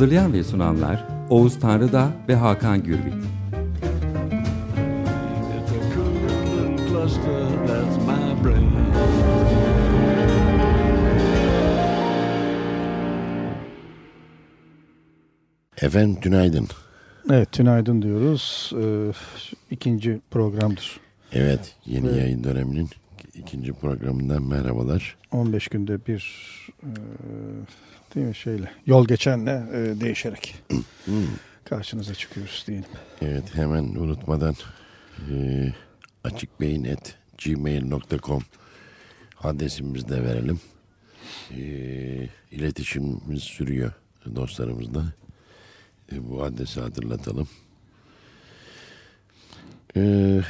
Hazırlayan ve sunanlar Oğuz Tanrıda ve Hakan brain. Efendim günaydın. Evet, tünaydın diyoruz. Ee, ikinci programdır. Evet yeni Evet. yayın döneminin ikinci programından merhabalar. 15 günde bir e, değil mi şeyle yol geçenle e, değişerek karşınıza çıkıyoruz diyelim. Evet hemen unutmadan e, açıkbeyin.gmail.com adresimizi de verelim. E, iletişimimiz sürüyor dostlarımızla. E, bu adresi hatırlatalım. E,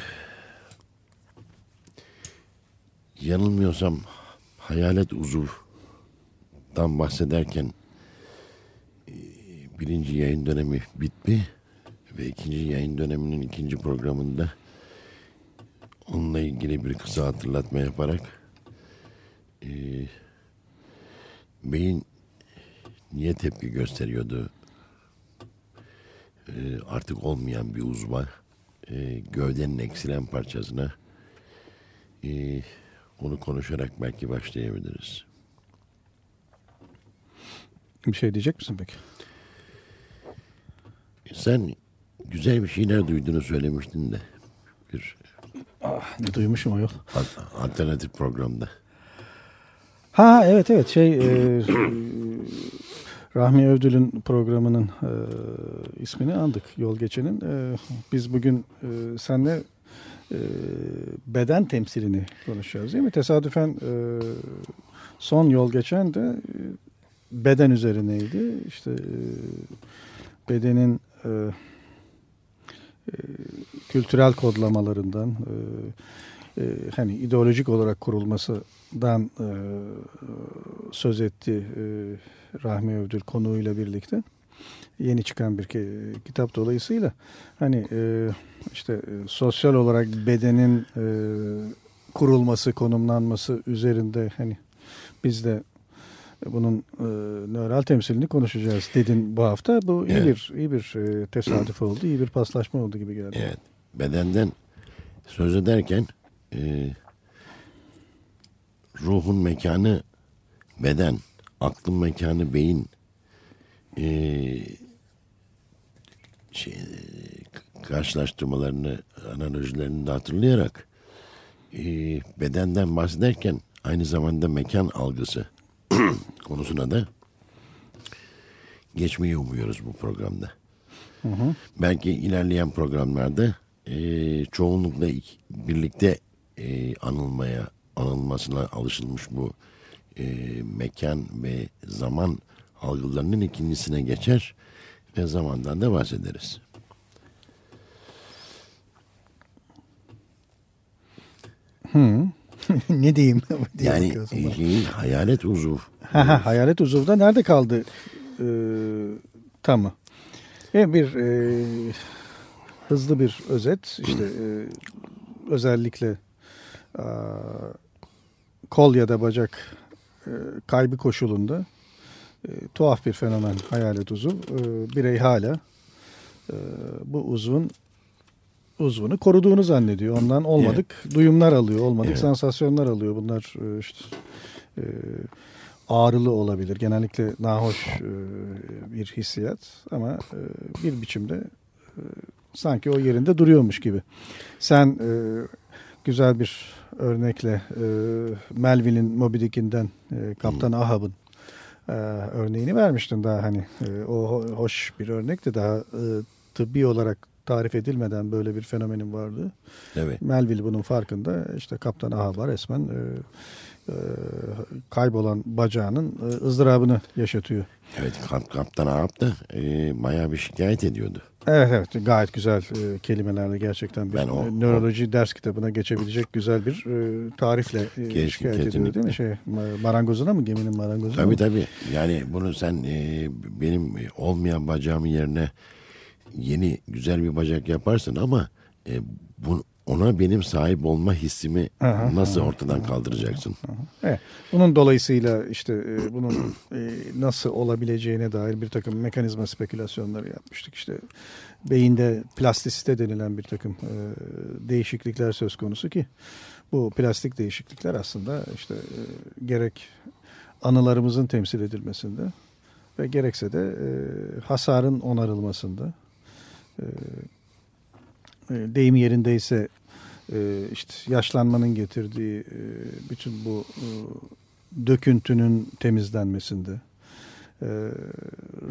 yanılmıyorsam hayalet uzuvdan bahsederken e, birinci yayın dönemi bitti ve ikinci yayın döneminin ikinci programında onunla ilgili bir kısa hatırlatma yaparak e, beyin niye tepki gösteriyordu e, artık olmayan bir uzva e, gövdenin eksilen parçasına e, onu konuşarak belki başlayabiliriz. Bir şey diyecek misin peki? Sen güzel bir şeyler duyduğunu söylemiştin de bir Ne duymuşum ayol. al- alternatif programda. Ha evet evet şey e, Rahmi Övdül'ün programının e, ismini andık yol geçenin. E, biz bugün e, senle e, beden temsilini konuşacağız değil mi? Tesadüfen e, son yol geçen de beden üzerineydi. İşte e, bedenin e, e, kültürel kodlamalarından hani ideolojik olarak kurulmasından söz etti Rahmi Övdül konuğuyla birlikte yeni çıkan bir ki- kitap dolayısıyla hani işte sosyal olarak bedenin kurulması konumlanması üzerinde hani biz de bunun e, nöral temsilini konuşacağız dedin bu hafta. Bu iyi Evet. bir iyi bir e, tesadüf oldu, iyi bir paslaşma oldu gibi geldi. Evet. Bedenden söz ederken e, ruhun mekanı beden, aklın mekanı beyin e, şey, karşılaştırmalarını, analojilerini de hatırlayarak e, bedenden bahsederken aynı zamanda mekan algısı konusuna da geçmeyi umuyoruz bu programda. Belki ilerleyen programlarda e, çoğunlukla ik- birlikte e, anılmaya, anılmasına alışılmış bu e, mekan ve zaman algılarının ikincisine geçer ve zamandan da bahsederiz. ne diyeyim? diye Yani e, şeyin hayalet uzuv Ha, ha, hayalet uzuvda nerede kaldı? Ee, tamam. E, bir e, hızlı bir özet. İşte e, özellikle a, kol ya da bacak e, kaybı koşulunda e, tuhaf bir fenomen hayalet uzuv. E, birey hala e, bu uzvun uzvunu koruduğunu zannediyor. Ondan olmadık duyumlar alıyor, olmadık Evet. sansasyonlar alıyor. Bunlar e, işte e, ağrılı olabilir. Genellikle nahoş e, bir hissiyat ama e, bir biçimde e, sanki o yerinde duruyormuş gibi. Sen e, güzel bir örnekle e, Melville'in Moby Dick'inden e, Kaptan Ahab'ın e, örneğini vermiştin daha hani e, o ho- hoş bir örnekti daha e, tıbbi olarak tarif edilmeden böyle bir fenomenin varlığı. Evet. Melville bunun farkında. İşte Kaptan Ahab'a resmen e, e, kaybolan bacağının e, ızdırabını yaşatıyor. Evet kap, kaptan Ahab da e, bayağı bir şikayet ediyordu. Evet evet gayet güzel e, kelimelerle gerçekten bir Ben o- nöroloji ders kitabına geçebilecek güzel bir e, tarifle e, Kesin- şikayet ediyor kesinlikle. değil mi? Şey, ma- marangozuna mı geminin marangozuna Tabii mı? tabii. Yani bunu sen e, benim olmayan bacağımın yerine yeni güzel bir bacak yaparsın ama e, bu, ona benim sahip olma hissimi Aha, nasıl ortadan kaldıracaksın? Evet. Bunun dolayısıyla işte e, bunun e, nasıl olabileceğine dair bir takım mekanizma spekülasyonları yapmıştık. İşte beyinde plastisite denilen bir takım e, değişiklikler söz konusu ki bu plastik değişiklikler aslında işte e, gerek anılarımızın temsil edilmesinde ve gerekse de e, hasarın onarılmasında e, e, deyim yerindeyse e, işte yaşlanmanın getirdiği e, bütün bu e, döküntünün temizlenmesinde e,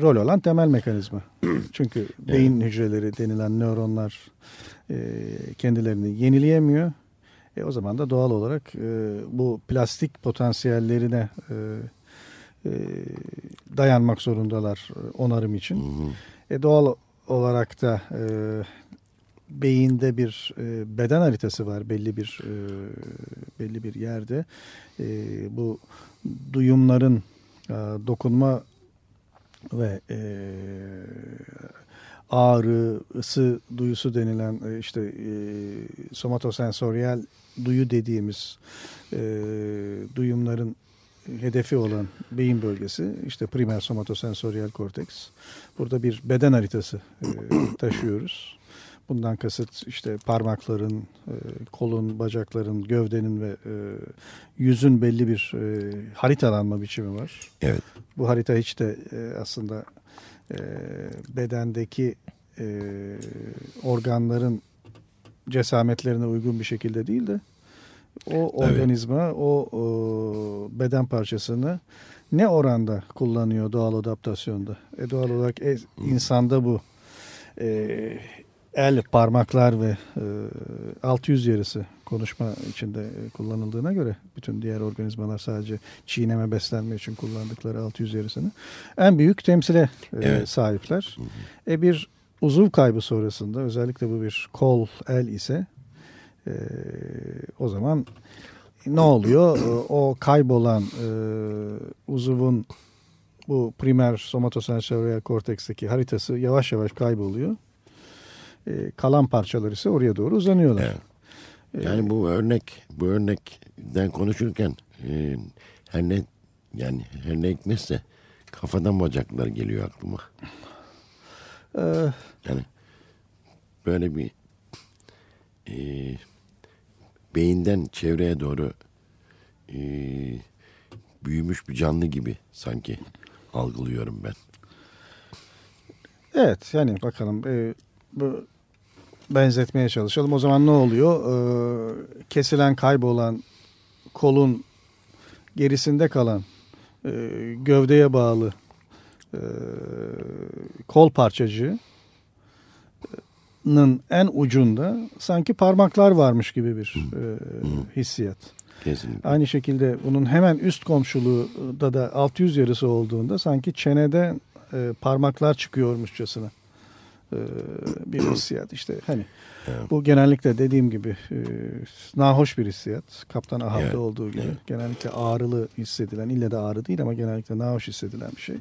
rol olan temel mekanizma. Çünkü beyin hücreleri denilen nöronlar e, kendilerini yenileyemiyor. E, o zaman da doğal olarak e, bu plastik potansiyellerine e, e, dayanmak zorundalar onarım için. E, doğal olarak da e, beyinde bir e, beden haritası var belli bir e, belli bir yerde. E, bu duyumların e, dokunma ve e, ağrı, ısı duyusu denilen e, işte e, somatosensoryal duyu dediğimiz e, duyumların hedefi olan beyin bölgesi işte primer somatosensoryal korteks. Burada bir beden haritası e, taşıyoruz. Bundan kasıt işte parmakların, e, kolun, bacakların, gövdenin ve e, yüzün belli bir e, haritalanma biçimi var. Evet. Bu harita hiç de e, aslında e, bedendeki e, organların cesametlerine uygun bir şekilde değil de o organizma, o, o beden parçasını ne oranda kullanıyor doğal adaptasyonda? E, doğal olarak e, insanda bu e, el, parmaklar ve e, alt yüz yarısı konuşma içinde e, kullanıldığına göre bütün diğer organizmalar sadece çiğneme beslenme için kullandıkları alt yüz yarısını en büyük temsile e, Evet. sahipler. E bir uzuv kaybı sonrasında özellikle bu bir kol, el ise e, o zaman ne oluyor? E, O kaybolan e, uzuvun bu primer somatosensoryal korteksteki haritası yavaş yavaş kayboluyor. E, kalan parçalar ise oraya doğru uzanıyorlar. Evet. Yani bu örnek bu örnekten konuşurken e, her ne yani her ne hikmetse kafadan bacaklar geliyor aklıma. E, Yani böyle bir e, beyinden çevreye doğru e, büyümüş bir canlı gibi sanki algılıyorum ben. Evet yani bakalım e, bu benzetmeye çalışalım. O zaman ne oluyor? E, kesilen kaybolan kolun gerisinde kalan e, gövdeye bağlı e, kol parçacığının en ucunda sanki parmaklar varmış gibi bir e, hissiyat. Kesinlikle. Aynı şekilde bunun hemen üst komşuluğu da da 600 yarısı olduğunda sanki çenede e, parmaklar çıkıyormuşçasına e, bir hissiyat işte hani bu genellikle dediğim gibi e, nahoş bir hissiyat kaptan Ahab'da Evet, olduğu gibi evet. genellikle ağrılı hissedilen ille de ağrı değil ama genellikle nahoş hissedilen bir şey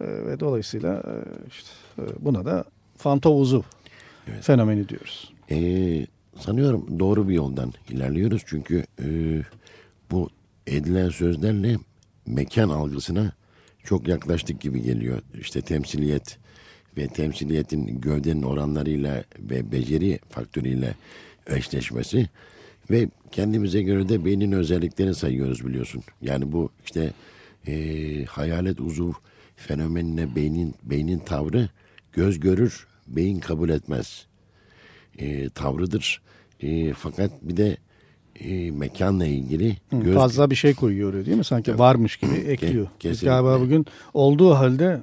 E, ve dolayısıyla e, işte e, buna da fantovuzu Evet. fenomeni diyoruz. Ee, sanıyorum doğru bir yoldan ilerliyoruz çünkü e, bu edilen sözlerle mekan algısına çok yaklaştık gibi geliyor. İşte temsiliyet ve temsiliyetin gövdenin oranlarıyla ve beceri faktörüyle eşleşmesi ve kendimize göre de beynin özelliklerini sayıyoruz biliyorsun. Yani bu işte e, hayalet uzuv fenomenine beynin beynin tavrı göz görür, beyin kabul etmez e, tavrıdır. E, fakat bir de e, mekanla ilgili Hı, göz Fazla bir şey koyuyor oraya değil mi? Sanki varmış gibi ekliyor. Biz kesinlikle. galiba bugün olduğu halde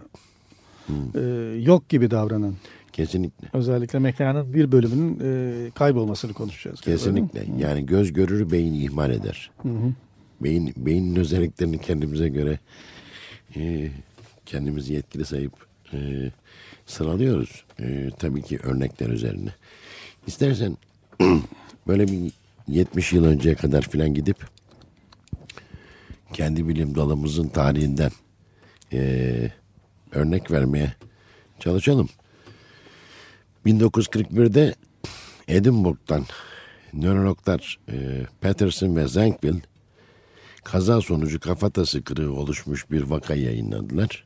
e, yok gibi davranan kesinlikle özellikle mekanın bir bölümünün e, kaybolmasını konuşacağız. kesinlikle yani göz görür beyin ihmal eder. Hı hı. beyin beynin özelliklerini kendimize göre e, kendimizi yetkili sayıp e, sıralıyoruz. E, tabii ki örnekler üzerine. İstersen böyle bir 70 yıl önceye kadar filan gidip kendi bilim dalımızın tarihinden e, örnek vermeye çalışalım. 1941'de Edinburgh'dan nörologlar e, Patterson ve Zankville kaza sonucu kafatası kırığı oluşmuş bir vaka yayınladılar.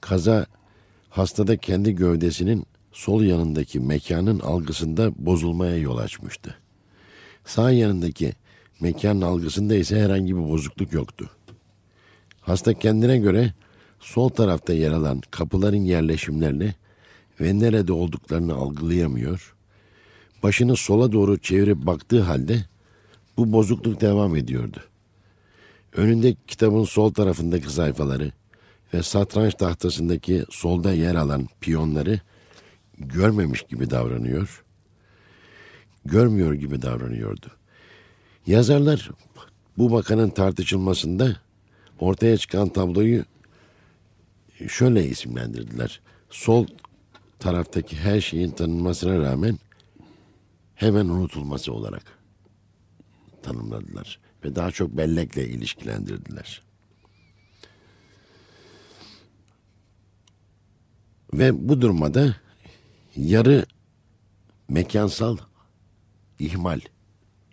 Kaza hastada kendi gövdesinin sol yanındaki mekanın algısında bozulmaya yol açmıştı. Sağ yanındaki mekanın algısında ise herhangi bir bozukluk yoktu. Hasta kendine göre sol tarafta yer alan kapıların yerleşimlerini ve nerede olduklarını algılayamıyor. Başını sola doğru çevirip baktığı halde bu bozukluk devam ediyordu. Önünde kitabın sol tarafındaki sayfaları ve satranç tahtasındaki solda yer alan piyonları görmemiş gibi davranıyor. Görmüyor gibi davranıyordu. Yazarlar bu vakanın tartışılmasında ortaya çıkan tabloyu şöyle isimlendirdiler. Sol taraftaki her şeyin tanınmasına rağmen hemen unutulması olarak tanımladılar ve daha çok bellekle ilişkilendirdiler. Ve bu durumda yarı mekansal ihmal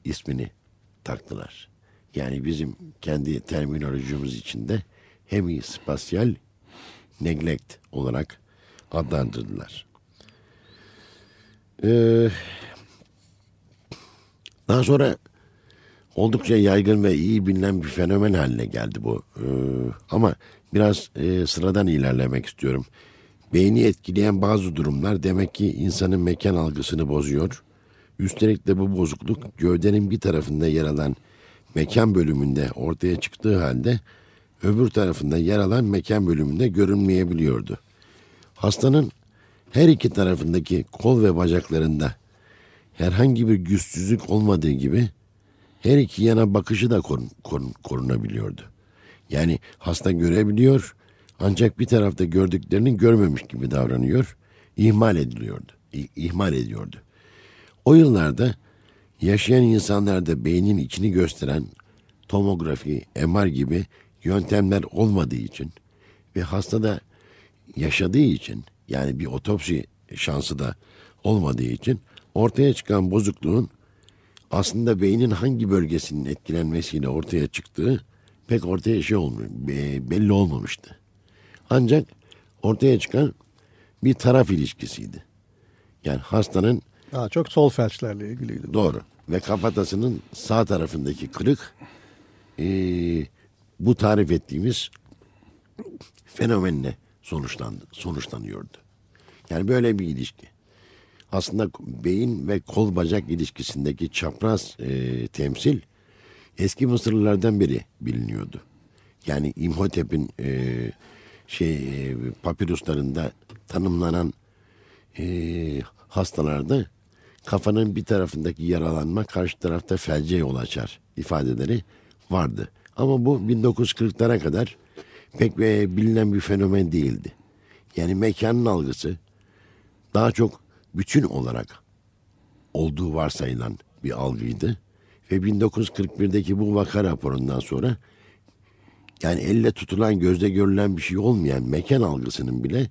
ismini taktılar. Yani bizim kendi terminolojimiz içinde hemispasyal neglect olarak adlandırdılar. Ee, daha sonra oldukça yaygın ve iyi bilinen bir fenomen haline geldi bu. Ee, ama biraz e, sıradan ilerlemek istiyorum. Beyni etkileyen bazı durumlar demek ki insanın mekan algısını bozuyor. Üstelik de bu bozukluk gövdenin bir tarafında yer alan mekan bölümünde ortaya çıktığı halde öbür tarafında yer alan mekan bölümünde görünmeyebiliyordu. Hastanın her iki tarafındaki kol ve bacaklarında herhangi bir güçsüzlük olmadığı gibi her iki yana bakışı da korun, korun, korunabiliyordu. Yani hasta görebiliyor ancak bir tarafta gördüklerini görmemiş gibi davranıyor, ihmal ediliyordu. ihmal ediyordu. O yıllarda yaşayan insanlarda beynin içini gösteren tomografi, MR gibi yöntemler olmadığı için ve hastada yaşadığı için yani bir otopsi şansı da olmadığı için ortaya çıkan bozukluğun aslında beynin hangi bölgesinin etkilenmesiyle ortaya çıktığı pek ortaya şey olmuyor, belli olmamıştı. Ancak ortaya çıkan bir taraf ilişkisiydi. Yani hastanın daha çok sol felçlerle ilgiliydi. Doğru. Ve kafatasının sağ tarafındaki kırık e, bu tarif ettiğimiz fenomenle sonuçlandı, sonuçlanıyordu. Yani böyle bir ilişki. Aslında beyin ve kol bacak ilişkisindeki çapraz e, temsil eski Mısırlılardan beri biliniyordu. Yani İmhotep'in e, şey e, papiruslarında tanımlanan e, hastalarda kafanın bir tarafındaki yaralanma karşı tarafta felce yol açar ifadeleri vardı. Ama bu 1940'lara kadar pek e, bilinen bir fenomen değildi. Yani mekanın algısı daha çok bütün olarak olduğu varsayılan bir algıydı. Ve 1941'deki bu vaka raporundan sonra yani elle tutulan gözle görülen bir şey olmayan mekan algısının bile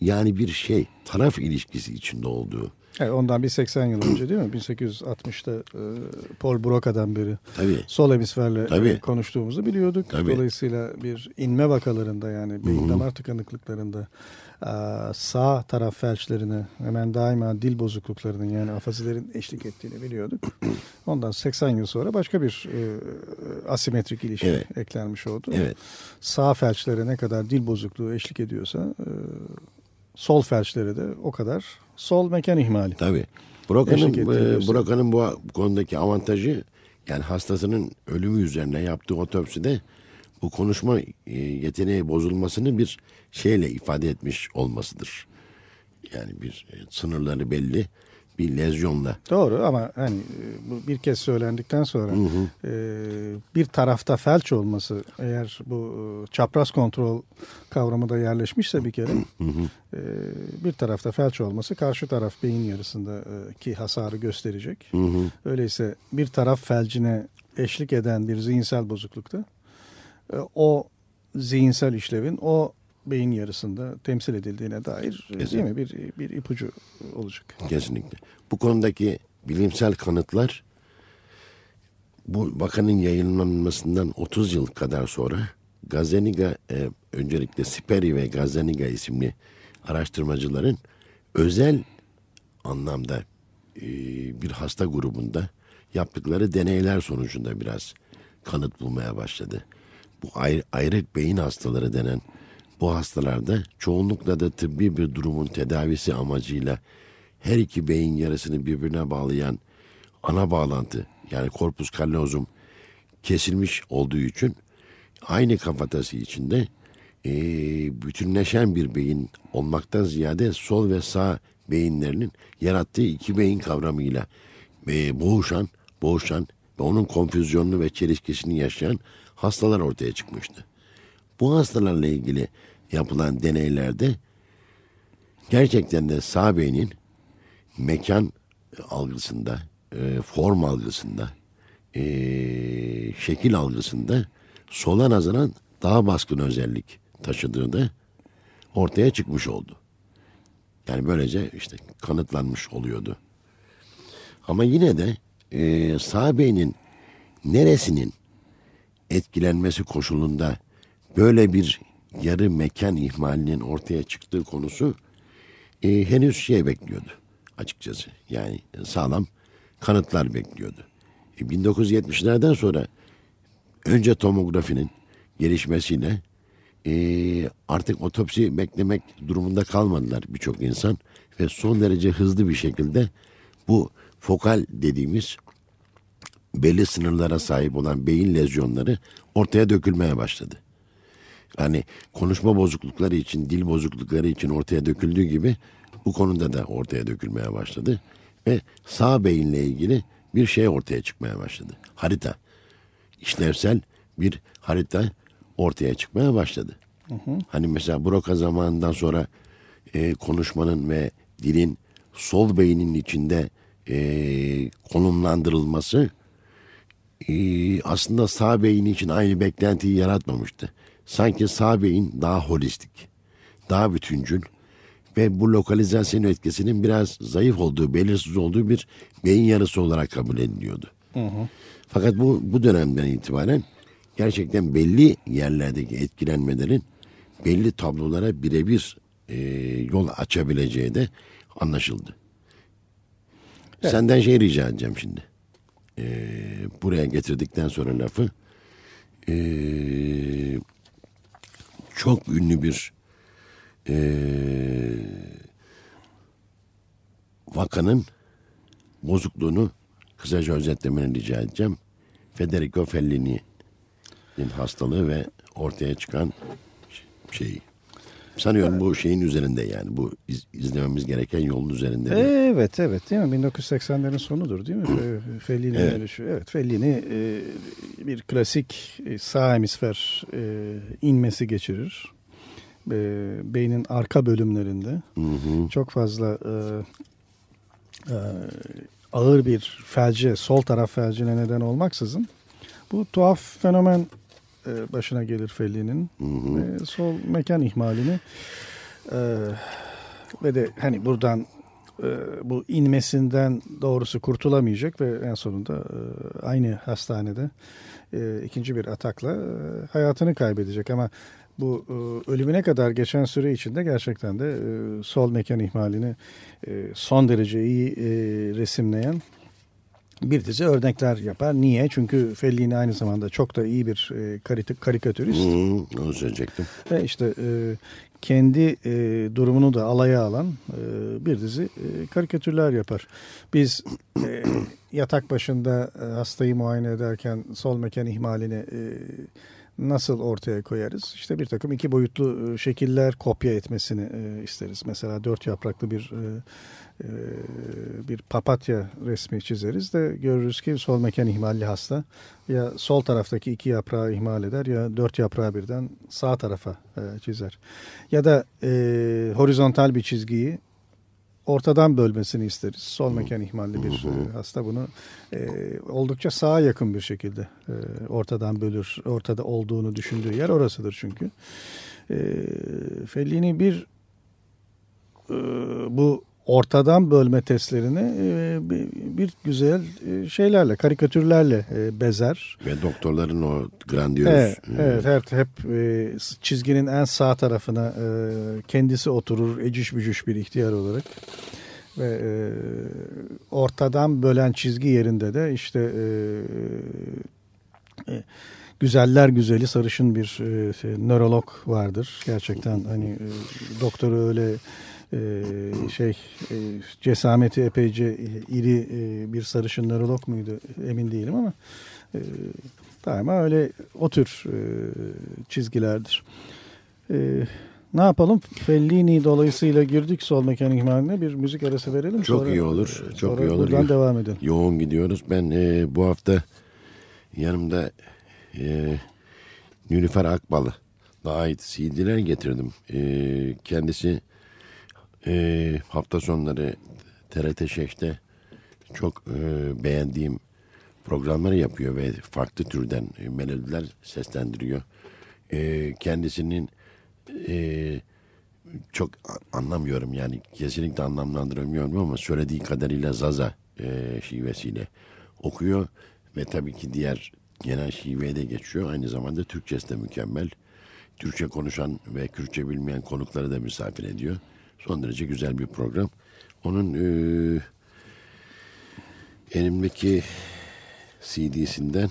yani bir şey taraf ilişkisi içinde olduğu Evet, ondan bir 80 yıl önce değil mi? 1860'ta e, Paul Broca'dan beri Tabii. sol hemisferle Tabii. konuştuğumuzu biliyorduk. Tabii. Dolayısıyla bir inme vakalarında yani beyin damar tıkanıklıklarında e, sağ taraf felçlerine hemen daima dil bozukluklarının yani afazilerin eşlik ettiğini biliyorduk. Ondan 80 yıl sonra başka bir e, asimetrik ilişki Evet. eklenmiş oldu. Evet. Sağ felçlere ne kadar dil bozukluğu eşlik ediyorsa e, sol felçlere de o kadar sol mekan ihmali. Tabii. Ettiğini e, bu konudaki avantajı yani hastasının ölümü üzerine yaptığı otopside bu konuşma e, yeteneği bozulmasını bir şeyle ifade etmiş olmasıdır. Yani bir e, sınırları belli bir lezyonla. Doğru ama hani e, bu bir kez söylendikten sonra e, bir tarafta felç olması eğer bu çapraz kontrol kavramı da yerleşmişse bir kere e, bir tarafta felç olması karşı taraf beyin yarısındaki hasarı gösterecek. Öyleyse bir taraf felcine eşlik eden bir zihinsel bozuklukta o zihinsel işlevin o beyin yarısında temsil edildiğine dair e, değil mi bir bir ipucu olacak. Kesinlikle. Bu konudaki bilimsel kanıtlar bu vakanın yayınlanmasından 30 yıl kadar sonra Gazaniga e, öncelikle Siperi ve Gazaniga isimli araştırmacıların özel anlamda e, bir hasta grubunda yaptıkları deneyler sonucunda biraz kanıt bulmaya başladı. Bu ayrı, ayrık beyin hastaları denen bu hastalarda çoğunlukla da tıbbi bir durumun tedavisi amacıyla her iki beyin yarısını birbirine bağlayan ana bağlantı yani korpus callosum kesilmiş olduğu için aynı kafatası içinde e, bütünleşen bir beyin olmaktan ziyade sol ve sağ beyinlerinin yarattığı iki beyin kavramıyla e, boğuşan, boğuşan ve onun konfüzyonunu ve çelişkisini yaşayan hastalar ortaya çıkmıştı. Bu hastalarla ilgili yapılan deneylerde gerçekten de sağ beynin mekan algısında, e, form algısında, e, şekil algısında sola nazaran daha baskın özellik taşıdığı da ortaya çıkmış oldu. Yani böylece işte kanıtlanmış oluyordu. Ama yine de e, sağ beynin neresinin etkilenmesi koşulunda böyle bir yarı mekan ihmalinin ortaya çıktığı konusu e, henüz şey bekliyordu açıkçası. Yani sağlam kanıtlar bekliyordu. E, 1970'lerden sonra önce tomografinin gelişmesiyle e, artık otopsi beklemek durumunda kalmadılar birçok insan ve son derece hızlı bir şekilde bu fokal dediğimiz belli sınırlara sahip olan beyin lezyonları ortaya dökülmeye başladı. Yani konuşma bozuklukları için, dil bozuklukları için ortaya döküldüğü gibi bu konuda da ortaya dökülmeye başladı. Ve sağ beyinle ilgili bir şey ortaya çıkmaya başladı. Harita. işlevsel bir harita ortaya çıkmaya başladı. Hı hı. Hani mesela Broca zamanından sonra e, konuşmanın ve dilin sol beynin içinde e, konumlandırılması e, aslında sağ beyin için aynı beklentiyi yaratmamıştı. Sanki sağ beyin daha holistik, daha bütüncül ve bu lokalizasyon etkisinin biraz zayıf olduğu, belirsiz olduğu bir beyin yarısı olarak kabul ediliyordu. Hı hı. Fakat bu, bu dönemden itibaren gerçekten belli yerlerdeki etkilenmelerin belli tablolara birebir e, yol açabileceği de anlaşıldı. Evet. Senden şey rica edeceğim şimdi. E, buraya getirdikten sonra lafı e, çok ünlü bir e, vakanın bozukluğunu kısaca özetlemeni rica edeceğim. Federico Fellini'nin hastalığı ve ortaya çıkan şeyi. Sanıyorum bu şeyin üzerinde yani bu iz, izlememiz gereken yolun üzerinde. Evet evet değil mi? 1980'lerin sonudur değil mi? Fellini evet. ölüşü. Evet Fellini e, bir klasik e, sağ hemisfer e, inmesi geçirir. E, beynin arka bölümlerinde hı hı. çok fazla e, e, ağır bir felce, sol taraf felcine neden olmaksızın bu tuhaf fenomen başına gelir Felli'nin. E, sol mekan ihmalini e, ve de hani buradan e, bu inmesinden doğrusu kurtulamayacak ve en sonunda e, aynı hastanede e, ikinci bir atakla e, hayatını kaybedecek ama bu e, ölümüne kadar geçen süre içinde gerçekten de e, sol mekan ihmalini e, son derece iyi e, resimleyen bir dizi örnekler yapar. Niye? Çünkü Fellini aynı zamanda çok da iyi bir e, karikatürist. Hmm, onu söyleyecektim. Ve işte e, kendi e, durumunu da alaya alan e, bir dizi e, karikatürler yapar. Biz e, yatak başında e, hastayı muayene ederken sol mekan ihmalini e, nasıl ortaya koyarız? İşte bir takım iki boyutlu e, şekiller kopya etmesini e, isteriz. Mesela dört yapraklı bir e, bir papatya resmi çizeriz de görürüz ki sol mekan ihmalli hasta ya sol taraftaki iki yaprağı ihmal eder ya dört yaprağı birden sağ tarafa çizer. Ya da horizontal bir çizgiyi ortadan bölmesini isteriz. Sol mekan ihmalli bir e, hasta bunu e, oldukça sağa yakın bir şekilde e, ortadan bölür. Ortada olduğunu düşündüğü yer orasıdır çünkü. E, Fellini bir e, bu ortadan bölme testlerini e, bir, güzel e, şeylerle, karikatürlerle e, bezer. Ve doktorların o grandiyoz... Evet, evet hep, hep çizginin en sağ tarafına kendisi oturur eciş bücüş bir ihtiyar olarak. Ve ortadan bölen çizgi yerinde de işte güzeller güzeli sarışın bir şey, nörolog vardır. Gerçekten hani doktoru öyle e, şey e, cesameti epeyce iri e, bir sarışın nörolog muydu emin değilim ama e, daima öyle o tür e, çizgilerdir. E, ne yapalım? Fellini dolayısıyla girdik sol mekanik ihmaline bir müzik arası verelim. Çok sonra, iyi olur, çok sonra iyi olur. Buradan devam edelim. Yoğun gidiyoruz. Ben e, bu hafta yanımda e, Nilüfer Akbal'a ait CD'ler getirdim. E, kendisi e, hafta sonları TRT Şeş'te çok e, beğendiğim programları yapıyor ve farklı türden e, melodiler seslendiriyor. E, kendisinin e, çok anlamıyorum yani kesinlikle anlamlandıramıyorum ama söylediği kadarıyla Zaza e, şivesiyle okuyor ve tabii ki diğer genel şiveye de geçiyor. Aynı zamanda Türkçesi de mükemmel. Türkçe konuşan ve Kürtçe bilmeyen konukları da misafir ediyor. Son derece güzel bir program. Onun e, elimdeki CD'sinden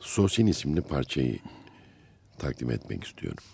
Sosin isimli parçayı takdim etmek istiyorum.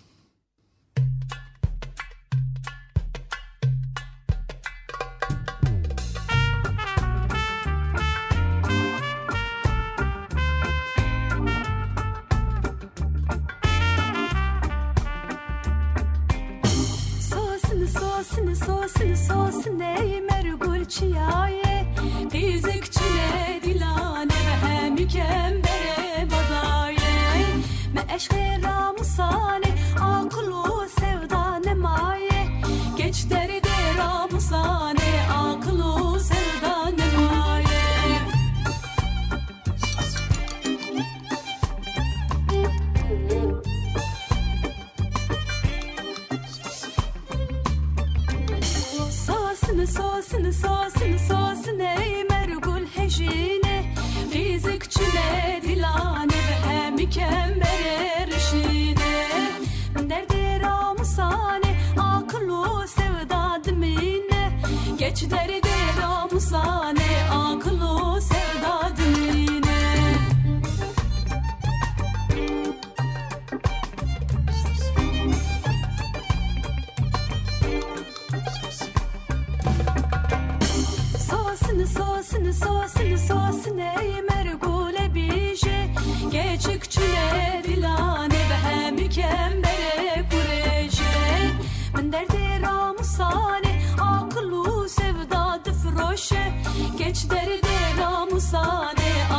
Derdi ramusane aklu sevda dıfroşe Geç derdi ramusane aklu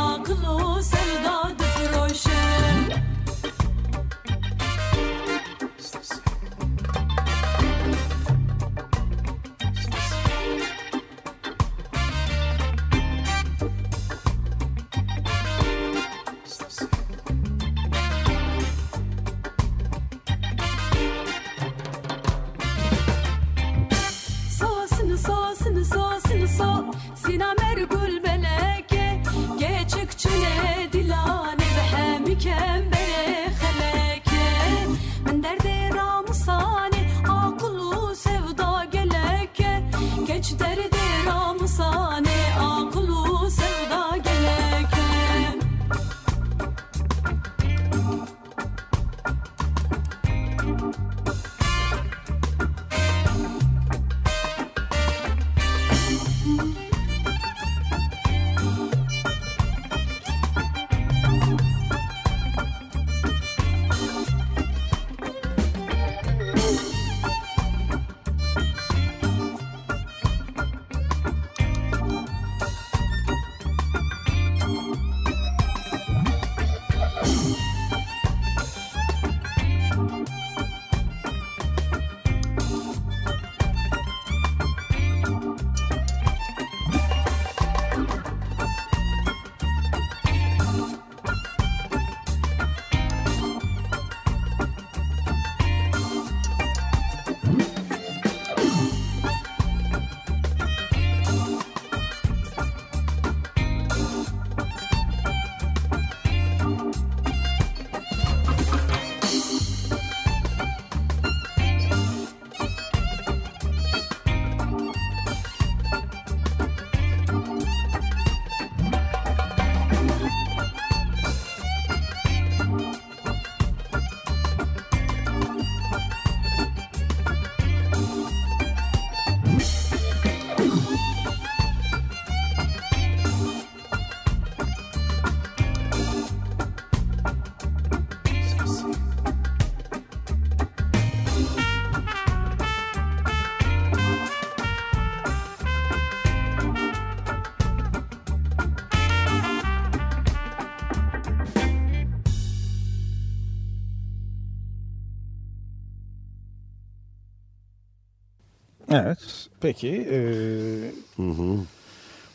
Peki. E,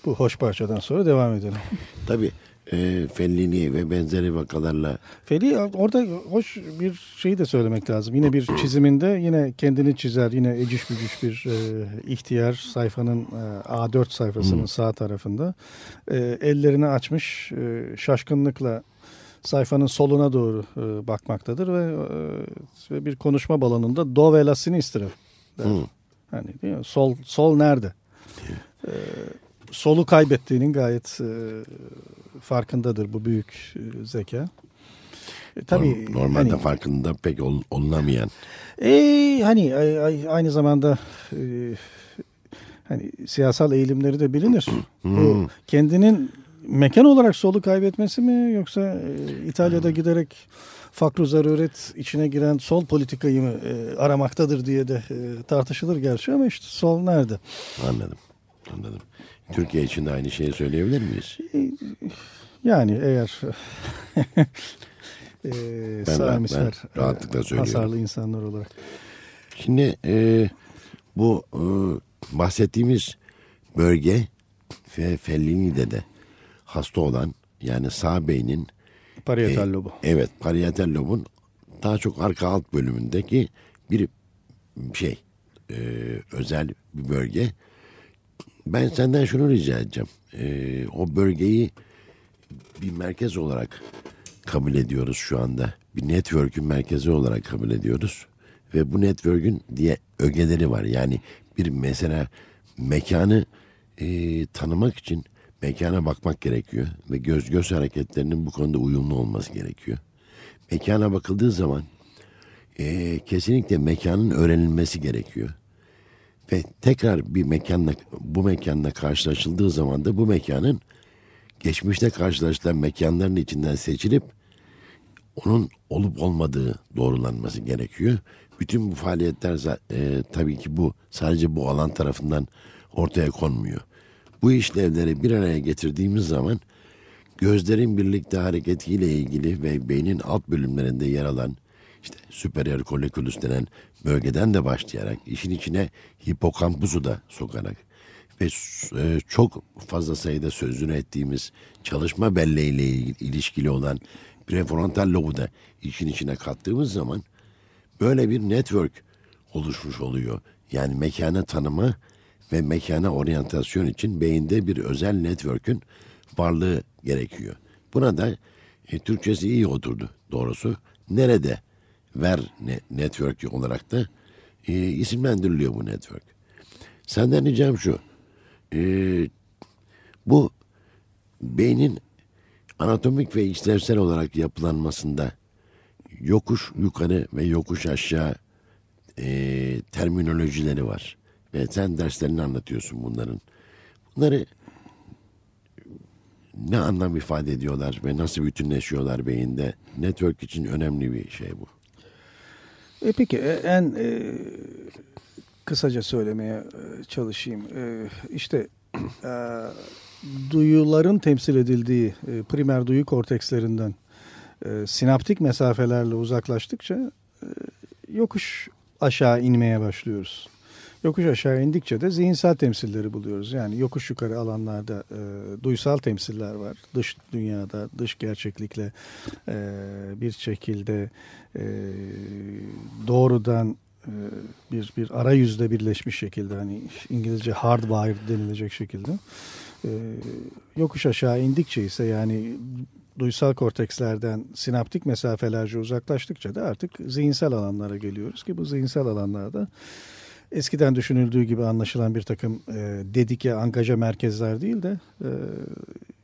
bu hoş parçadan sonra devam edelim. Tabii e, Fellini ve benzeri vakalarla Feli orada hoş bir şey de söylemek lazım. Yine bir çiziminde yine kendini çizer. Yine eciş bücüş bir e, ihtiyar sayfanın e, A4 sayfasının sağ tarafında. E, ellerini açmış e, şaşkınlıkla sayfanın soluna doğru e, bakmaktadır ve, e, bir konuşma balonunda do ve la sinistra der. Hı. Hani değil mi? Sol sol nerede? E, solu kaybettiğinin gayet e, farkındadır bu büyük e, zeka. E, tabii normalde hani, farkında pek ol- olunamayan e, hani ay- ay- aynı zamanda e, hani siyasal eğilimleri de bilinir. Bu kendinin mekan olarak solu kaybetmesi mi yoksa e, İtalya'da giderek fakru zaruret içine giren sol politikayı mı e, aramaktadır diye de e, tartışılır gerçi ama işte sol nerede? anladım. Anladım. Türkiye için de aynı şeyi söyleyebilir miyiz? Yani eğer e, Ben- sağ ben- ben rahatlıkla e, söylüyorum. hasarlı insanlar olarak. Şimdi e, bu e, bahsettiğimiz bölge ve Fellini'de de hasta olan yani sağ beynin Parietal e, lobu. Evet parietal lobun daha çok arka alt bölümündeki bir şey e, özel bir bölge. Ben senden şunu rica edeceğim. E, o bölgeyi bir merkez olarak kabul ediyoruz şu anda. Bir network'ün merkezi olarak kabul ediyoruz. Ve bu network'ün diye ögeleri var. Yani bir mesela mekanı e, tanımak için mekana bakmak gerekiyor. Ve göz göz hareketlerinin bu konuda uyumlu olması gerekiyor. Mekana bakıldığı zaman e, kesinlikle mekanın öğrenilmesi gerekiyor. Ve tekrar bir mekanla bu mekanla karşılaşıldığı zaman da bu mekanın geçmişte karşılaşılan mekanların içinden seçilip onun olup olmadığı doğrulanması gerekiyor. Bütün bu faaliyetler e, tabii ki bu sadece bu alan tarafından ortaya konmuyor. Bu işlevleri bir araya getirdiğimiz zaman gözlerin birlikte hareketiyle ilgili ve beynin alt bölümlerinde yer alan işte superior colliculus denen bölgeden de başlayarak işin içine hipokampusu da sokarak ve e, çok fazla sayıda sözünü ettiğimiz çalışma belleğiyle il- ilişkili olan prefrontal lobu da işin içine kattığımız zaman böyle bir network oluşmuş oluyor. Yani mekana tanımı ve mekana oryantasyon için beyinde bir özel network'ün varlığı gerekiyor. Buna da e, Türkçesi iyi oturdu doğrusu. Nerede ver ne, network olarak da e, isimlendiriliyor bu network. Senden ricam şu. e, bu beynin anatomik ve işlevsel olarak yapılanmasında yokuş yukarı ve yokuş aşağı e, terminolojileri var. Ve sen derslerini anlatıyorsun bunların. Bunları ne anlam ifade ediyorlar ve nasıl bütünleşiyorlar beyinde? Network için önemli bir şey bu. E peki e, en e, kısaca söylemeye e, çalışayım. E, işte e, duyuların temsil edildiği e, primer duyu kortekslerinden e, sinaptik mesafelerle uzaklaştıkça e, yokuş aşağı inmeye başlıyoruz. Yokuş aşağı indikçe de zihinsel temsilleri buluyoruz. Yani yokuş yukarı alanlarda e, duysal temsiller var. Dış dünyada, dış gerçeklikle e, bir şekilde e, doğrudan e, bir bir arayüzde birleşmiş şekilde hani İngilizce hardwired denilecek şekilde. E, yokuş aşağı indikçe ise yani duysal kortekslerden sinaptik mesafelerce uzaklaştıkça da artık zihinsel alanlara geliyoruz ki bu zihinsel alanlarda eskiden düşünüldüğü gibi anlaşılan bir takım e, dedike, angaja merkezler değil de e,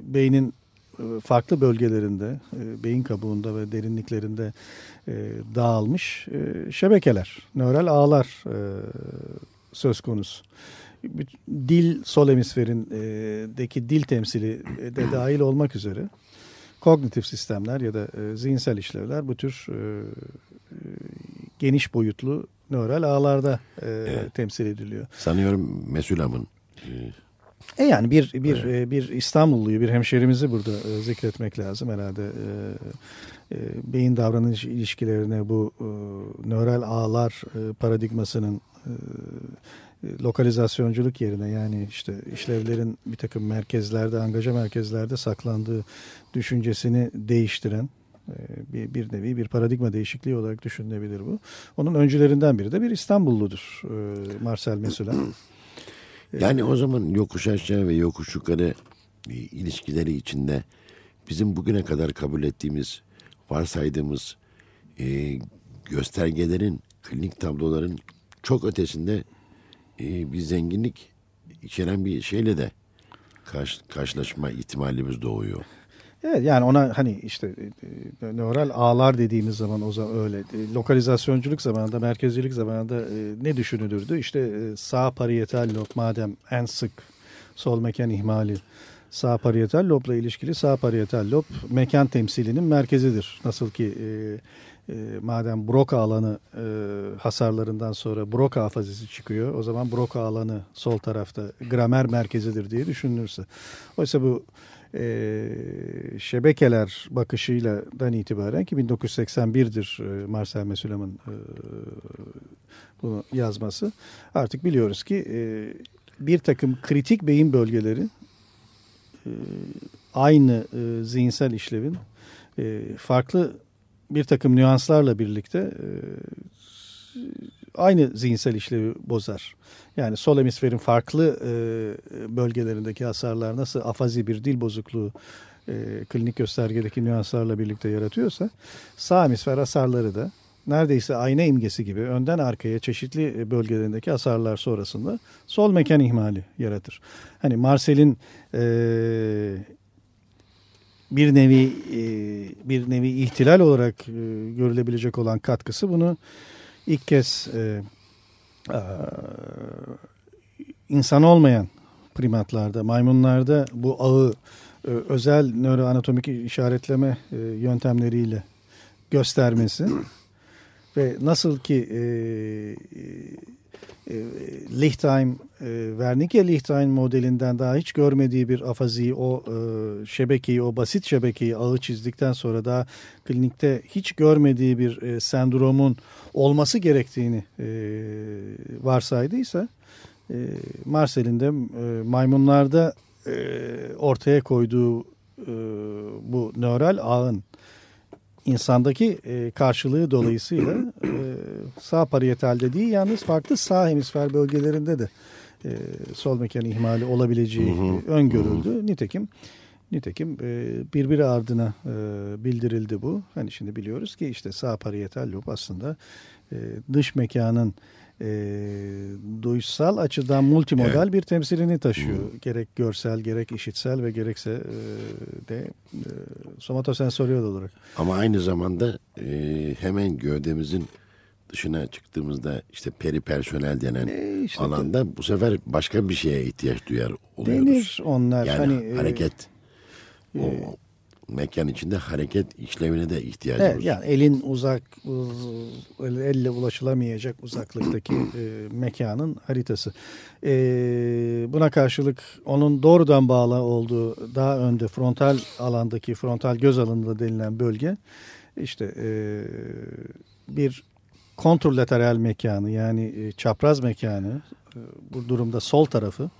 beynin e, farklı bölgelerinde, e, beyin kabuğunda ve derinliklerinde e, dağılmış şebekeler, nöral ağlar söz konusu. Dil sol hemisferindeki dil temsili de dahil olmak üzere kognitif sistemler ya da zihinsel işlevler bu tür geniş boyutlu nöral ağlarda e, evet. temsil ediliyor. Sanıyorum Mesulam'ın e yani bir bir evet. bir İstanbulluyu bir hemşerimizi burada e, zikretmek lazım herhalde. E, e, beyin davranış ilişkilerine bu e, nöral ağlar e, paradigmasının e, lokalizasyonculuk yerine yani işte işlevlerin bir takım merkezlerde, angaja merkezlerde saklandığı düşüncesini değiştiren e, bir, bir nevi bir paradigma değişikliği olarak düşünülebilir bu. Onun öncülerinden biri de bir İstanbulludur e, Marcel Mesula. Yani o zaman yokuş aşağı ve yokuş yukarı e, ilişkileri içinde bizim bugüne kadar kabul ettiğimiz, varsaydığımız e, göstergelerin, klinik tabloların çok ötesinde e, bir zenginlik içeren bir şeyle de karş, karşılaşma ihtimalimiz doğuyor. Evet yani ona hani işte e, e, nöral ağlar dediğimiz zaman o zaman öyle. E, lokalizasyonculuk zamanında, merkezcilik zamanında ne düşünülürdü? İşte sağ parietal lob madem en sık sol mekan ihmali sağ parietal lobla ilişkili sağ parietal lob mekan temsilinin merkezidir. Nasıl ki e, e, madem Broca alanı e, hasarlarından sonra Broca afazisi çıkıyor. O zaman Broca alanı sol tarafta gramer merkezidir diye düşünülürse. Oysa bu e, şebekeler bakışıyla dan itibaren ki 1981'dir e, Marcel Mesulam'ın e, bunu yazması. Artık biliyoruz ki e, bir takım kritik beyin bölgeleri e, aynı e, zihinsel işlevin e, farklı bir takım nüanslarla birlikte e, aynı zihinsel işlevi bozar. Yani sol hemisferin farklı e, bölgelerindeki hasarlar nasıl afazi bir dil bozukluğu e, klinik göstergedeki nüanslarla birlikte yaratıyorsa sağ hemisfer hasarları da neredeyse ayna imgesi gibi önden arkaya çeşitli bölgelerindeki hasarlar sonrasında sol mekan ihmali yaratır. Hani Marcel'in e, bir nevi e, bir nevi ihtilal olarak e, görülebilecek olan katkısı bunu ilk kez e, insan olmayan primatlarda, maymunlarda bu ağı özel nöroanatomik işaretleme yöntemleriyle göstermesi ve nasıl ki e, Lichtheim, e, Wernicke Lichtheim modelinden daha hiç görmediği bir afaziyi, o e, şebekeyi, o basit şebekeyi ağı çizdikten sonra daha klinikte hiç görmediği bir e, sendromun olması gerektiğini varsaydıysa Marcel'in de maymunlarda ortaya koyduğu bu nöral ağın insandaki e, karşılığı dolayısıyla e, sağ parietalde değil yalnız farklı sağ hemisfer bölgelerinde de e, sol mekan ihmali olabileceği hı öngörüldü. Nitekim nitekim e, birbiri ardına e, bildirildi bu. Hani şimdi biliyoruz ki işte sağ parietal lob aslında e, dış mekanın e, duysal açıdan multimodal evet. bir temsilini taşıyor. Hmm. Gerek görsel, gerek işitsel ve gerekse e, de e, somatosensoryal olarak. Ama aynı zamanda e, hemen gövdemizin dışına çıktığımızda işte peripersonel denen e işte alanda de, bu sefer başka bir şeye ihtiyaç duyar oluyoruz. Denir onlar. Yani hani, hareket. E, o, mekan içinde hareket işlevine de ihtiyacımız evet, Yani elin uzak, elle ulaşılamayacak uzaklıktaki e, mekanın haritası. E, buna karşılık onun doğrudan bağlı olduğu daha önde frontal alandaki frontal göz alanında denilen bölge işte e, bir kontrlateral mekanı yani e, çapraz mekanı e, bu durumda sol tarafı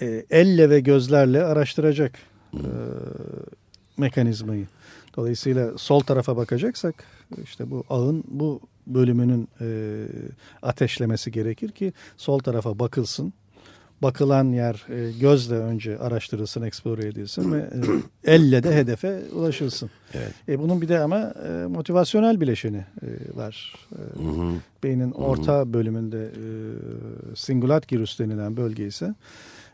e, elle ve gözlerle araştıracak e, mekanizmayı. Dolayısıyla sol tarafa bakacaksak işte bu ağın bu bölümünün e, ateşlemesi gerekir ki sol tarafa bakılsın. Bakılan yer e, gözle önce araştırılsın, explore edilsin ve e, elle de hedefe ulaşılsın. Evet. E, bunun bir de ama e, motivasyonel bileşeni e, var. E, Hı hı. beynin orta bölümünde e, singulat gyrus denilen bölge ise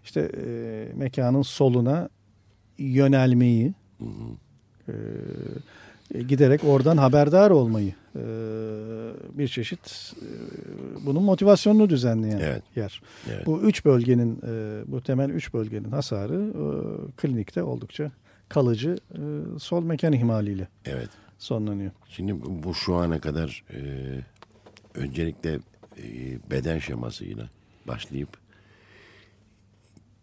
işte e, mekanın soluna yönelmeyi e, e, giderek oradan haberdar olmayı e, bir çeşit e, bunun motivasyonunu düzenleyen Evet. yer. Evet. Bu üç bölgenin e, bu temel üç bölgenin hasarı e, klinikte oldukça kalıcı e, sol mekan ihmaliyle Evet. sonlanıyor. Şimdi bu- bu şu ana kadar e, öncelikle e, beden şemasıyla başlayıp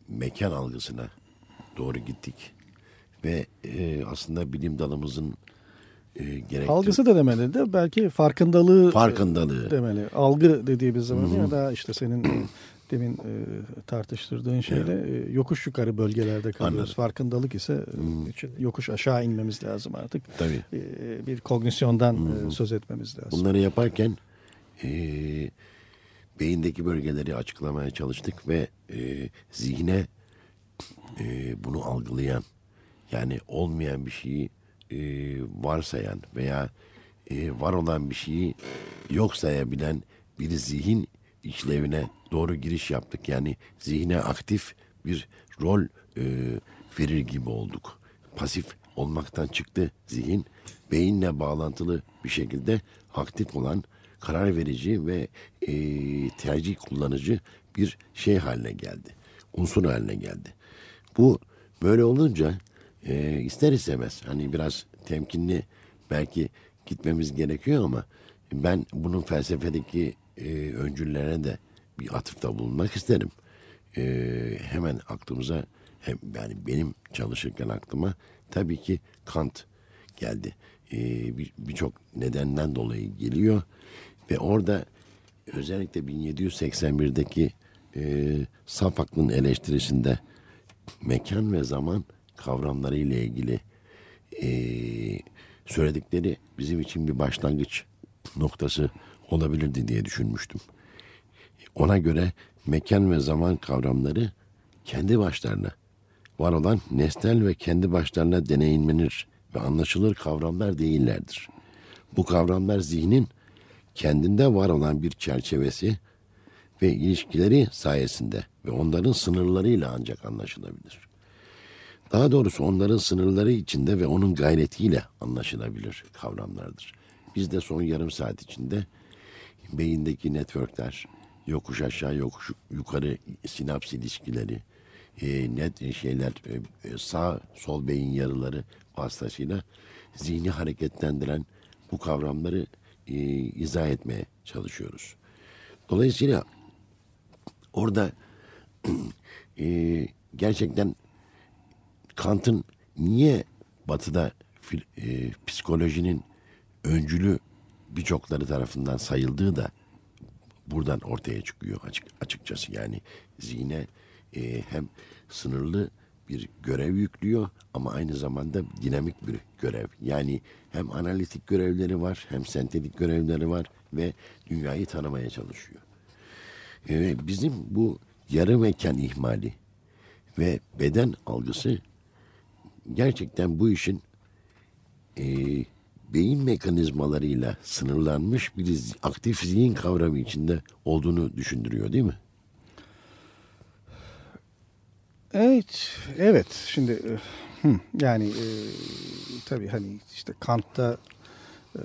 mekan algısına doğru gittik. Ve e, aslında bilim dalımızın e, gerektiği Algısı da demeli de belki farkındalığı farkındalığı. demeli. Algı dediğimiz zaman ya da işte senin e, demin e, tartıştırdığın şeyle e, yokuş yukarı bölgelerde kalıyoruz. Anladım. Farkındalık ise e, için yokuş aşağı inmemiz lazım artık. Tabii. E, bir kognisyondan e, söz etmemiz lazım. Bunları yaparken e, beyindeki bölgeleri açıklamaya çalıştık ve e, zihne e, bunu algılayan yani olmayan bir şeyi e, varsayan veya e, var olan bir şeyi yok sayabilen bir zihin işlevine doğru giriş yaptık. Yani zihne aktif bir rol e, verir gibi olduk. Pasif olmaktan çıktı zihin. Beyinle bağlantılı bir şekilde aktif olan karar verici ve e, tercih kullanıcı bir şey haline geldi. Unsur haline geldi. Bu böyle olunca e, ister istemez hani biraz temkinli belki gitmemiz gerekiyor ama ben bunun felsefedeki e, öncüllerine de bir atıfta bulunmak isterim. E, hemen aklımıza hem yani benim çalışırken aklıma tabii ki Kant geldi. E, bir- Birçok nedenden dolayı geliyor ve orada özellikle 1781'deki e, saf aklın eleştirisinde mekan ve zaman kavramları ile ilgili e, söyledikleri bizim için bir başlangıç noktası olabilirdi diye düşünmüştüm. Ona göre mekan ve zaman kavramları kendi başlarına var olan nesnel ve kendi başlarına deneyimlenir ve anlaşılır kavramlar değillerdir. Bu kavramlar zihnin kendinde var olan bir çerçevesi ve ilişkileri sayesinde ve onların sınırlarıyla ancak anlaşılabilir. Daha doğrusu onların sınırları içinde ve onun gayretiyle anlaşılabilir kavramlardır. Biz de son yarım saat içinde beyindeki networkler, yokuş aşağı yokuş yukarı sinaps ilişkileri, e, net şeyler e, e, sağ sol beyin yarıları vasıtasıyla zihni hareketlendiren bu kavramları e, izah etmeye çalışıyoruz. Dolayısıyla orada e, gerçekten Kant'ın niye batıda fil- e, psikolojinin öncülü birçokları tarafından sayıldığı da buradan ortaya çıkıyor açık, açıkçası. Yani zihne e, hem sınırlı bir görev yüklüyor ama aynı zamanda dinamik bir görev. Yani hem analitik görevleri var hem sentetik görevleri var ve dünyayı tanımaya çalışıyor. E, bizim bu yarı mekan ihmali ve beden algısı gerçekten bu işin e, beyin mekanizmalarıyla sınırlanmış bir aktif zihin kavramı içinde olduğunu düşündürüyor değil mi? Evet, evet. Şimdi e, yani e, tabii hani işte Kant'ta e,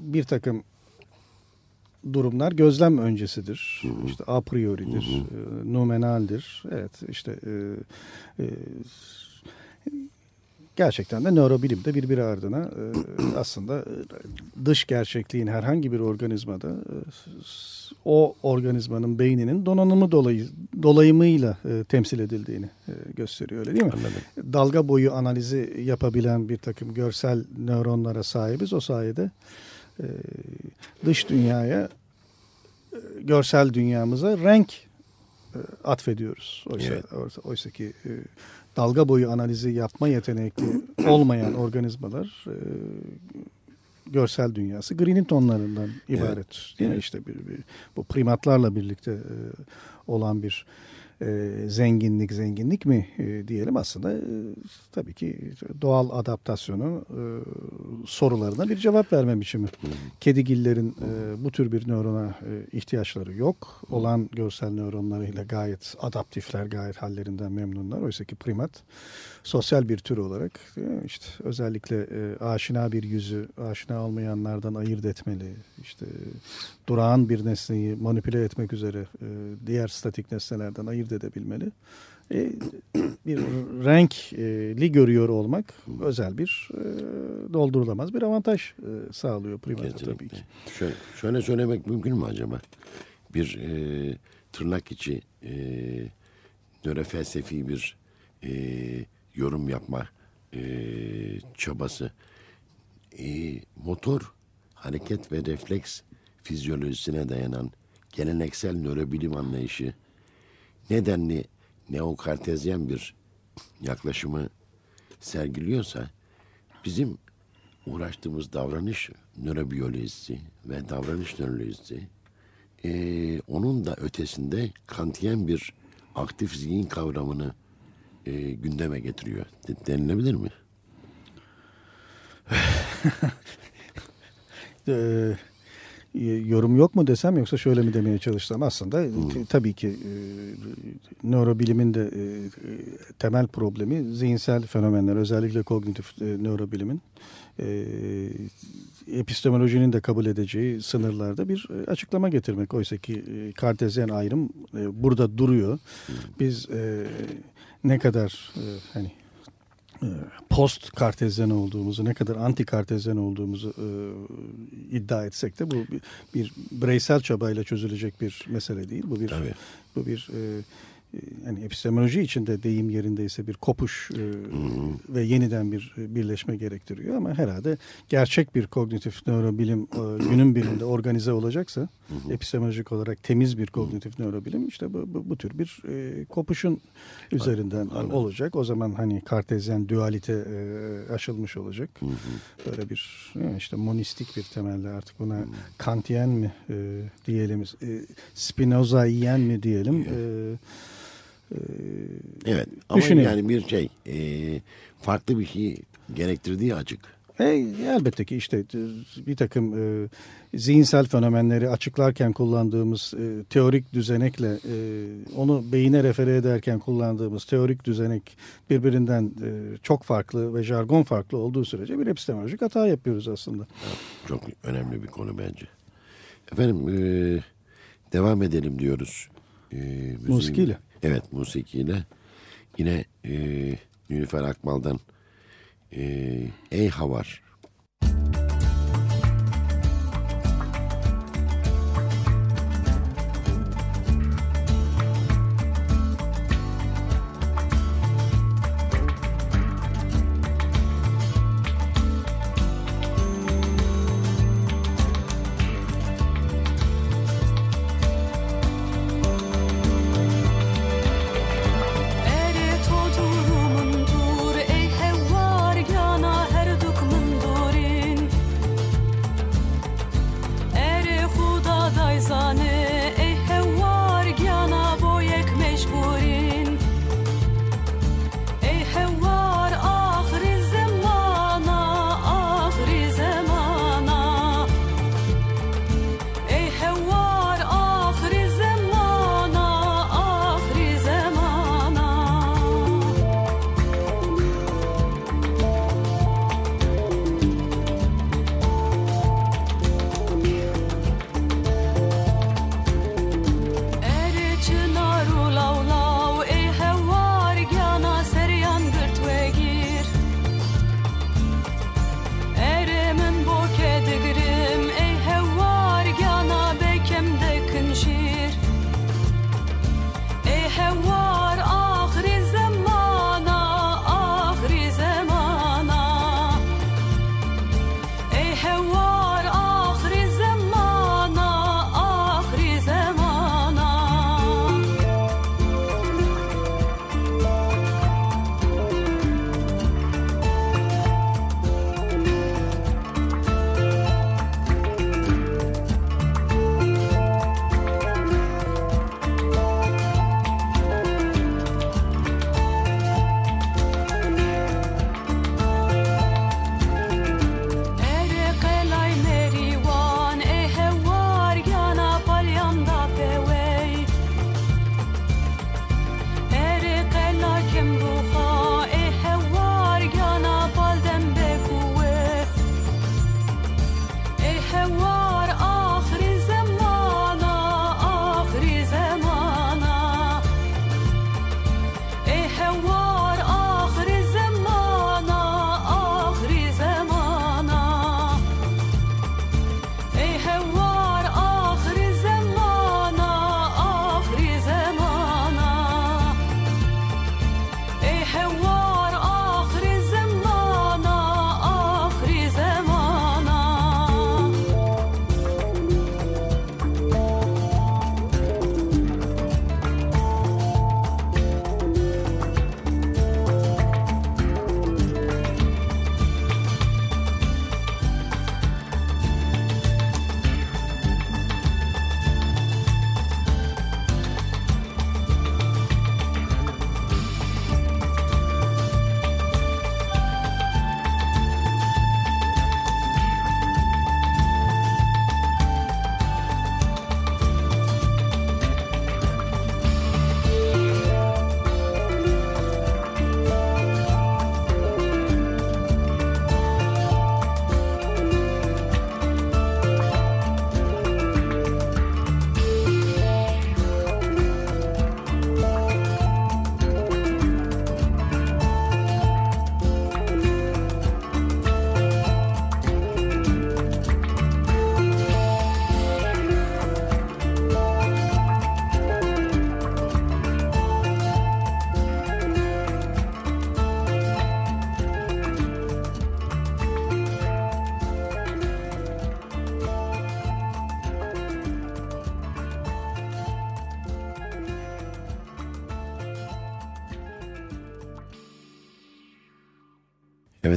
bir takım durumlar gözlem öncesidir. İşte a priori'dir, e, nominaldir. Evet, işte e, e, gerçekten de nörobilimde birbiri ardına e, aslında e, dış gerçekliğin herhangi bir organizmada e, o organizmanın beyninin donanımı dolayı dolayımıyla e, temsil edildiğini e, gösteriyor öyle değil mi? Anladım. Dalga boyu analizi yapabilen bir takım görsel nöronlara sahibiz. O sayede e, dış dünyaya e, görsel dünyamıza renk e, atfediyoruz. Oysa, Evet. oysa, ki e, dalga boyu analizi yapma yetenekli olmayan organizmalar e, görsel dünyası green'in tonlarından ibaret. Evet. İşte bir, bir- bu primatlarla birlikte e, olan bir e, zenginlik zenginlik mi e, diyelim aslında e, tabii ki doğal adaptasyonu e, sorularına bir cevap verme biçimi. Kedigillerin e, bu tür bir nörona e, ihtiyaçları yok. Olan görsel nöronlarıyla gayet adaptifler, gayet hallerinden memnunlar. Oysa ki primat sosyal bir tür olarak e, işte özellikle e, aşina bir yüzü aşina olmayanlardan ayırt etmeli. İşte durağan bir nesneyi manipüle etmek üzere e, diğer statik nesnelerden ayırt edebilmeli. E, bir renkli görüyor olmak özel bir e, doldurulamaz bir avantaj e, sağlıyor primata tabii ki. Şöyle, şöyle söylemek mümkün mü acaba? Bir e, tırnak içi e, nörofelsefi bir e, yorum yapma e, çabası. E, motor, hareket ve refleks fizyolojisine dayanan geleneksel nörobilim anlayışı nedenli neokartezyen bir yaklaşımı sergiliyorsa bizim uğraştığımız davranış nörobiyolojisi ve davranış nörolojisi eee, onun da ötesinde kantiyen bir aktif zihin kavramını eee, gündeme getiriyor. De- denilebilir mi? e, yorum yok mu desem yoksa şöyle mi demeye çalışsam aslında t- tabii ki e, nörobilimin de e, e, temel problemi zihinsel fenomenler özellikle kognitif e, nörobilimin e, epistemolojinin de kabul edeceği sınırlarda bir e, açıklama getirmek. Oysa ki e, kartezyen ayrım e, burada duruyor. Biz e, ne kadar e, hani e, post kartezyen olduğumuzu, ne kadar anti kartezyen olduğumuzu e, iddia etsek de bu bir, bir bireysel çabayla çözülecek bir mesele değil. Bu bir Tabii. bu bir e, e, yani epistemoloji içinde deyim yerindeyse bir kopuş e, ve yeniden bir e, birleşme gerektiriyor. Ama herhalde gerçek bir kognitif nörobilim e, günün birinde organize olacaksa epistemolojik olarak temiz bir kognitif nörobilim işte bu, bu, bu tür bir e, kopuşun üzerinden olacak. O zaman hani kartezyen dualite e, aşılmış olacak. Böyle bir e, işte monistik bir temelde artık buna kantiyen mi e, diyelim, e, Spinoza'yen mi diyelim. E, Evet. Ama Düşünelim. yani bir şey eee, farklı bir şey gerektirdiği açık. E, elbette ki işte e, bir takım e, zihinsel fenomenleri açıklarken kullandığımız e, teorik düzenekle e, onu beyine refere ederken kullandığımız teorik düzenek birbirinden e, çok farklı ve jargon farklı olduğu sürece bir epistemolojik hata yapıyoruz aslında. Çok önemli bir konu bence. Efendim eee, devam edelim diyoruz. Eee, müziğin- Musikiyle. Evet musikiyle. Yine eee Nilüfer Akmal'dan eee Ey Havar.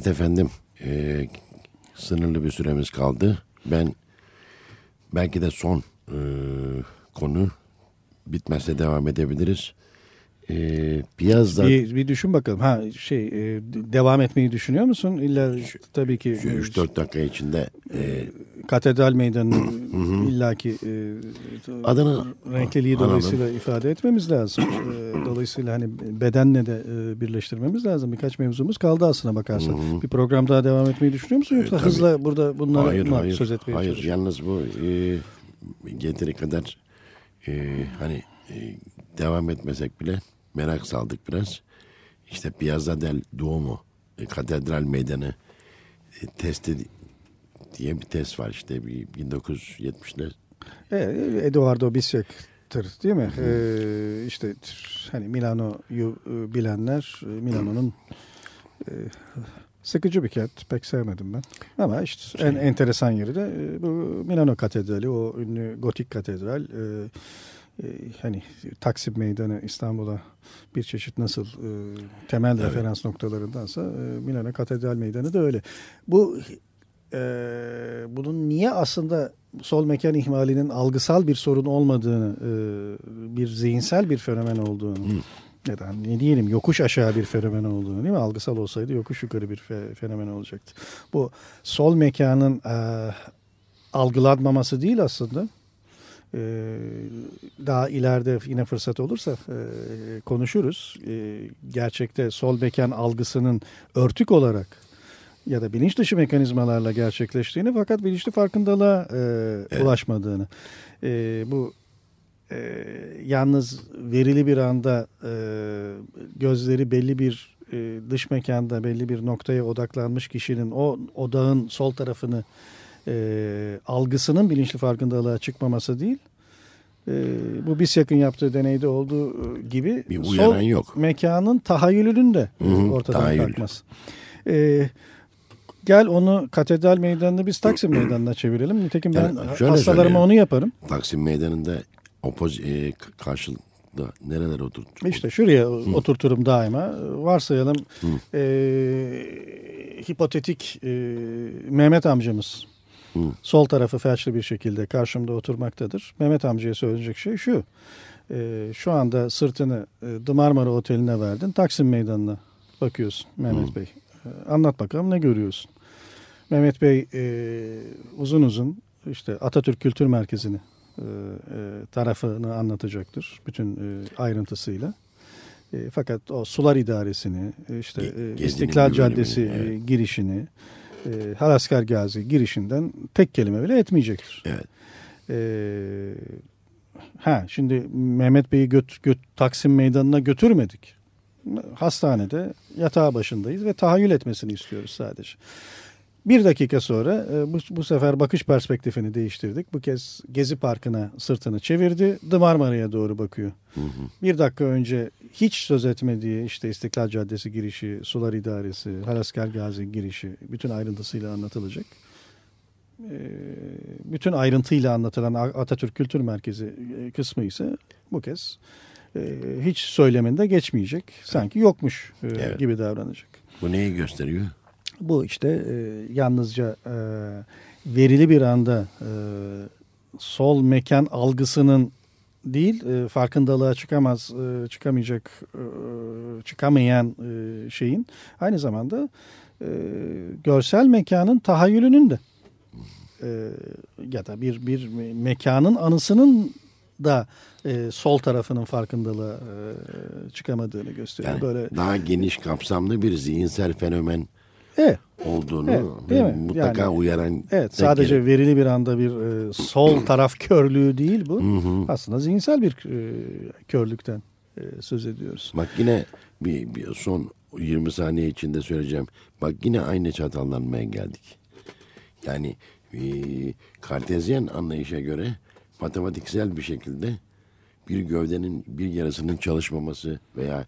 Evet efendim. e, sınırlı bir süremiz kaldı. Ben belki de son e, konu bitmezse devam edebiliriz. E, Piyazda Bir, bir düşün bakalım. Ha şey e, devam etmeyi düşünüyor musun? İlla tabii ki e, 3-4 dakika içinde e, katedral meydanının illaki e, Adını renkliliği Anladım. dolayısıyla ifade etmemiz lazım. E, dolayısıyla hani bedenle de e, birleştirmemiz lazım. Birkaç mevzumuz kaldı aslına bakarsan. Bir program daha devam etmeyi düşünüyor musun yoksa E, tabii. hızla burada bunları hayır hayır söz etmeye hayır yalnız bu e, yeteri kadar e, hani e, devam etmesek bile merak saldık biraz. İşte Piazza del Duomo e, Katedral Meydanı e, testi diye bir test var işte bir 1970'ler E, Eduardo Bisiek'tir değil mi? E, işte hani Milano'yu e, bilenler e, Milano'nun e, sıkıcı bir kent. Pek sevmedim ben. Ama işte en enteresan yeri de bu Milano Katedrali. O ünlü gotik katedral. E, e, hani Taksim Meydanı İstanbul'a bir çeşit nasıl e, temel referans noktalarındansa e, Milano Katedral Meydanı da öyle. Bu e, bunun niye aslında sol mekan ihmalinin algısal bir sorun olmadığını, e, bir zihinsel bir fenomen olduğunu ya da ne diyelim yokuş aşağı bir fenomen olduğunu değil mi? Algısal olsaydı yokuş yukarı bir fe- fenomen olacaktı. Bu sol mekanın e, algılanmaması değil aslında. E, daha ileride yine fırsat olursa e, konuşuruz. E, gerçekte sol mekan algısının örtük olarak ya da bilinç dışı mekanizmalarla gerçekleştiğini fakat bilinçli farkındalığa e, ulaşmadığını. E, bu e, yalnız verili bir anda gözleri belli bir dış mekanda belli bir noktaya odaklanmış kişinin o odağın sol tarafını e, algısının bilinçli farkındalığa çıkmaması değil. E, bu BISYAK'ın yaptığı deneyde olduğu gibi Bir sol yok. mekanın tahayyülünün de Hı hı, ortadan tahayyül. kalkması. E, gel onu katedral meydanını biz Taksim meydanına çevirelim. Nitekim ben şöyle hastalarıma söyleyeyim. onu yaparım. Taksim Meydanı'nda opoz e, k- karşılıklı nerelere oturttu? İşte şuraya oturturum daima. Varsayalım e, hipotetik e, Mehmet amcamız sol tarafı felçli bir şekilde karşımda oturmaktadır. Mehmet amcaya söyleyecek şey şu. E, şu anda sırtını e, The Marmara Oteli'ne verdin. Taksim Meydanı'na bakıyorsun Mehmet Bey. E, anlat bakalım ne görüyorsun? Mehmet Bey e, uzun uzun işte Atatürk Kültür Merkezi'ni e, e, tarafını anlatacaktır. Bütün e, ayrıntısıyla. E, fakat o sular idaresini, e, işte Ge- e, İstiklal Caddesi evet. girişini, e, Halasker Gazi girişinden tek kelime bile etmeyecektir. Evet. E, ha şimdi Mehmet Bey'i göt, göt, Taksim Meydanı'na götürmedik. Hastanede yatağı başındayız ve tahayyül etmesini istiyoruz sadece. Bir dakika sonra e, bu, bu sefer bakış perspektifini değiştirdik. Bu kez Gezi Parkı'na sırtını çevirdi. The Marmara'ya doğru bakıyor. Bir dakika önce hiç söz etmediği işte İstiklal Caddesi girişi, Sular İdaresi, Halasker Gazi girişi bütün ayrıntısıyla anlatılacak. E, bütün ayrıntıyla anlatılan Atatürk Kültür Merkezi e, kısmı ise bu kez hiç söyleminde geçmeyecek. Sanki yokmuş Evet. gibi davranacak. Bu neyi gösteriyor? Bu işte e, yalnızca e, verili bir anda e, sol mekan algısının değil e, farkındalığa çıkamaz e, çıkamayacak e, çıkamayan e, şeyin aynı zamanda e, görsel mekanın tahayyülünün de e, ya da bir bir me- mekanın anısının da e, sol tarafının farkındalığa e, çıkamadığını gösteriyor. Yani Böyle daha geniş kapsamlı bir zihinsel fenomen evet, olduğunu Evet, değil mi? mutlaka Yani- uyaran Evet sadece gelir. verili bir anda bir e, sol taraf körlüğü değil bu. Aslında zihinsel bir e, körlükten e, söz ediyoruz. Bak yine bir, bir son 20 saniye içinde söyleyeceğim. Bak yine aynı çatallanmaya geldik. Yani e, kartezyen anlayışa göre matematiksel bir şekilde bir gövdenin bir yarısının çalışmaması veya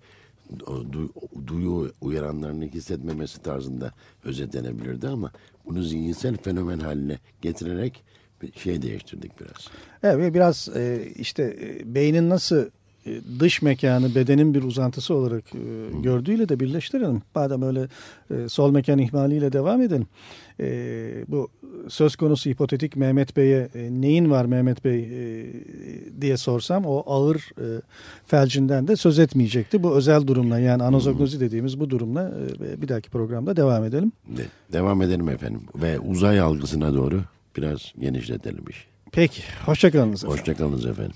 du- duyu uyaranlarını hissetmemesi tarzında özetlenebilirdi ama bunu zihinsel fenomen haline getirerek bir şey değiştirdik biraz. Evet ve biraz e, işte e, beynin nasıl dış mekanı bedenin bir uzantısı olarak e, gördüğüyle de birleştirelim. Madem öyle e, sol mekan ihmaliyle devam edelim. E, bu söz konusu hipotetik Mehmet Bey'e e, neyin var Mehmet Bey e, diye sorsam o ağır e, felcinden de söz etmeyecekti. Bu özel durumla yani anozognozi dediğimiz bu durumla e, bir dahaki programda devam edelim. De, devam edelim efendim. Ve uzay algısına doğru biraz genişletelim işi. Peki, hoşçakalınız efendim. Hoşçakalınız efendim.